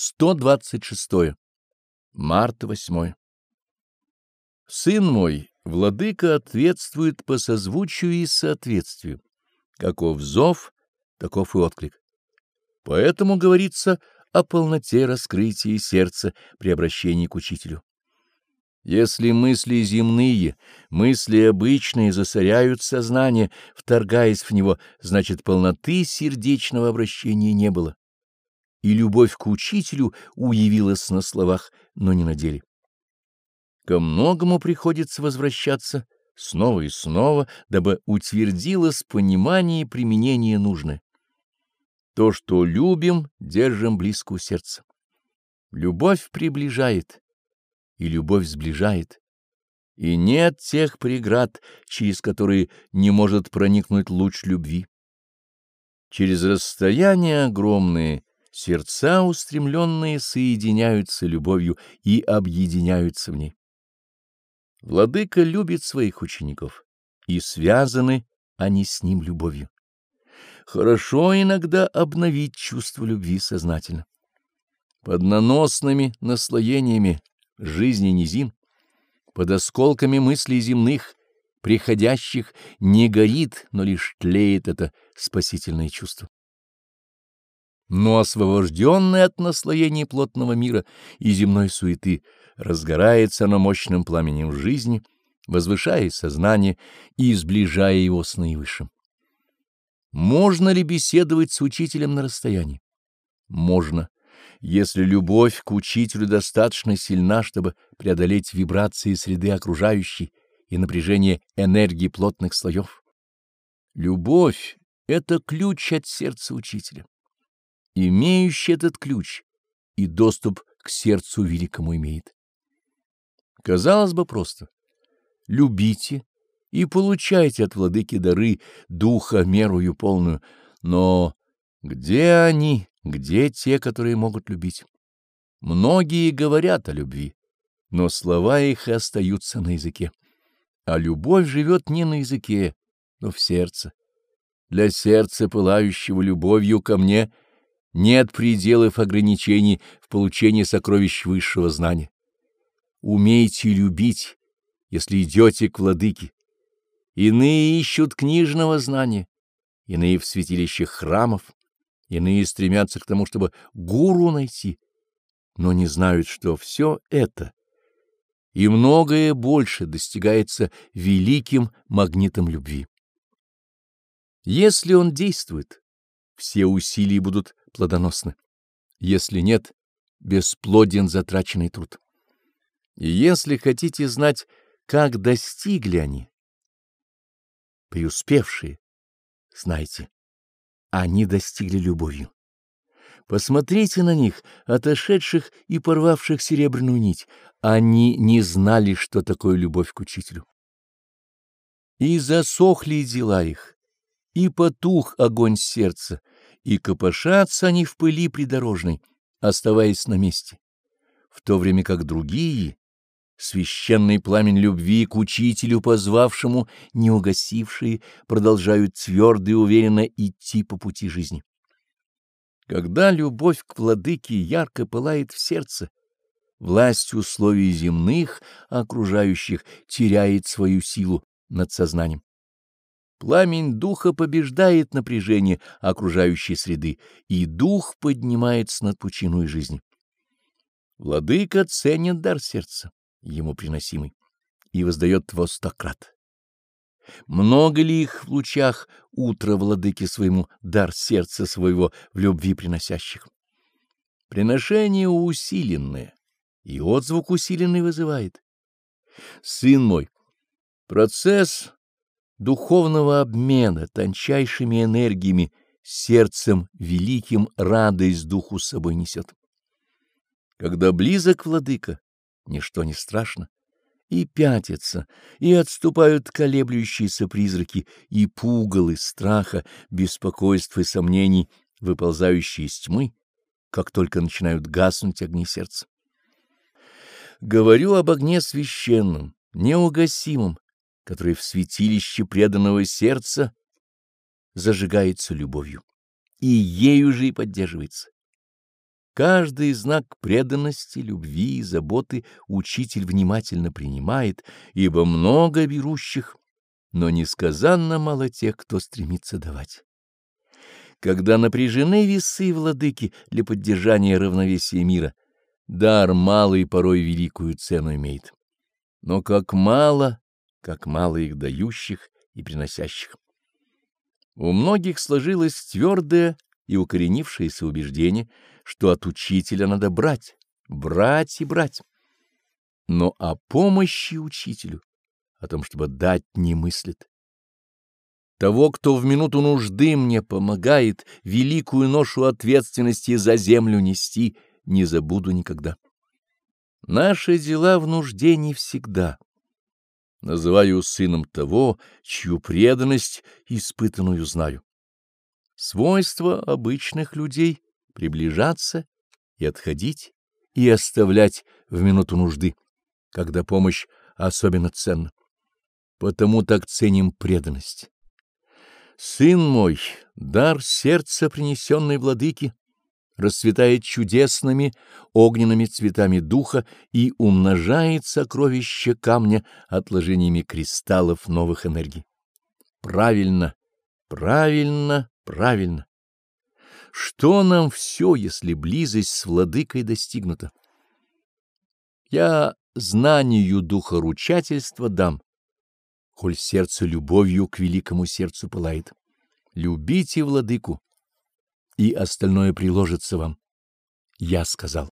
126. Март 8. Сын мой, владыка ответствует по созвучию и соответствию. Каков зов, таков и отклик. Поэтому говорится о полноте раскрытия сердца при обращении к учителю. Если мысли земные, мысли обычные засоряют сознание, вторгаясь в него, значит, полноты сердечного обращения не было. И любовь к учителю уявилась на словах, но не на деле. Ко многому приходится возвращаться снова и снова, дабы утвердилось понимание и применение нужное. То, что любим, держим близко у сердца. Любовь приближает, и любовь сближает. И нет тех преград, через которые не может проникнуть луч любви. Через расстояния огромные сердца устремленные соединяются любовью и объединяются в ней. Владыка любит своих учеников, и связаны они с ним любовью. Хорошо иногда обновить чувство любви сознательно. Под наносными наслоениями жизни низин, под осколками мыслей земных, приходящих, не горит, но лишь тлеет это спасительное чувство. Но освобожденное от наслоений плотного мира и земной суеты, разгорается оно мощным пламенем жизни, возвышая сознание и сближая его с наивысшим. Можно ли беседовать с учителем на расстоянии? Можно, если любовь к учителю достаточно сильна, чтобы преодолеть вибрации среды окружающей и напряжение энергии плотных слоев. Любовь — это ключ от сердца учителя. Имеющий этот ключ и доступ к сердцу великому имеет. Казалось бы, просто. Любите и получайте от владыки дары духа мерую полную. Но где они, где те, которые могут любить? Многие говорят о любви, но слова их остаются на языке. А любовь живет не на языке, но в сердце. Для сердца, пылающего любовью ко мне, нет пределов ограничений в получении сокровищ высшего знания. Умейте любить, если идете к владыке. Иные ищут книжного знания, иные в святилищах храмов, иные стремятся к тому, чтобы гуру найти, но не знают, что все это и многое больше достигается великим магнитом любви. Если он действует, все усилия будут плодоносны. Если нет, бесплоден затраченный труд. И если хотите знать, как достигли они, преуспевшие, знайте, они достигли любовью. Посмотрите на них, отошедших и порвавших серебряную нить. Они не знали, что такое любовь к учителю. И засохли дела их, и потух огонь сердца, и копошатся они в пыли придорожной, оставаясь на месте, в то время как другие Священный пламень любви к учителю, позвавшему, не угасившие, продолжают твердо и уверенно идти по пути жизни. Когда любовь к владыке ярко пылает в сердце, власть условий земных, окружающих, теряет свою силу над сознанием. Пламень духа побеждает напряжение окружающей среды, и дух поднимается над пучиной жизни. Владыка ценит дар сердца ему приносимый, и воздает во стократ. Много ли их в лучах утро владыки своему дар сердца своего в любви приносящих? Приношение усиленное, и отзвук усиленный вызывает. Сын мой, процесс духовного обмена тончайшими энергиями сердцем великим радость духу с собой несет. Когда близок владыка, ничто не страшно, и пятятся, и отступают колеблющиеся призраки, и пугалы страха, беспокойства и сомнений, выползающие из тьмы, как только начинают гаснуть огни сердца. Говорю об огне священном, неугасимом, который в святилище преданного сердца зажигается любовью, и ею же и поддерживается. Каждый знак преданности, любви и заботы учитель внимательно принимает, ибо много берущих, но несказанно мало тех, кто стремится давать. Когда напряжены весы владыки для поддержания равновесия мира, дар малый порой великую цену имеет. Но как мало, как мало их дающих и приносящих. У многих сложилось твердое и укоренившееся убеждение, что от учителя надо брать, брать и брать. Но о помощи учителю, о том, чтобы дать, не мыслит. Того, кто в минуту нужды мне помогает великую ношу ответственности за землю нести, не забуду никогда. Наши дела в нужде не всегда. Называю сыном того, чью преданность испытанную знаю. Свойство обычных людей приближаться и отходить, и оставлять в минуту нужды, когда помощь особенно ценна. Потому так ценим преданность. Сын мой, дар сердца, принесенный владыке, расцветает чудесными огненными цветами духа и умножает сокровища камня отложениями кристаллов новых энергий. Правильно, правильно, правильно. Что нам все, если близость с владыкой достигнута? Я знанию духа ручательства дам, коль сердце любовью к великому сердцу пылает. Любите владыку, и остальное приложится вам. Я сказал.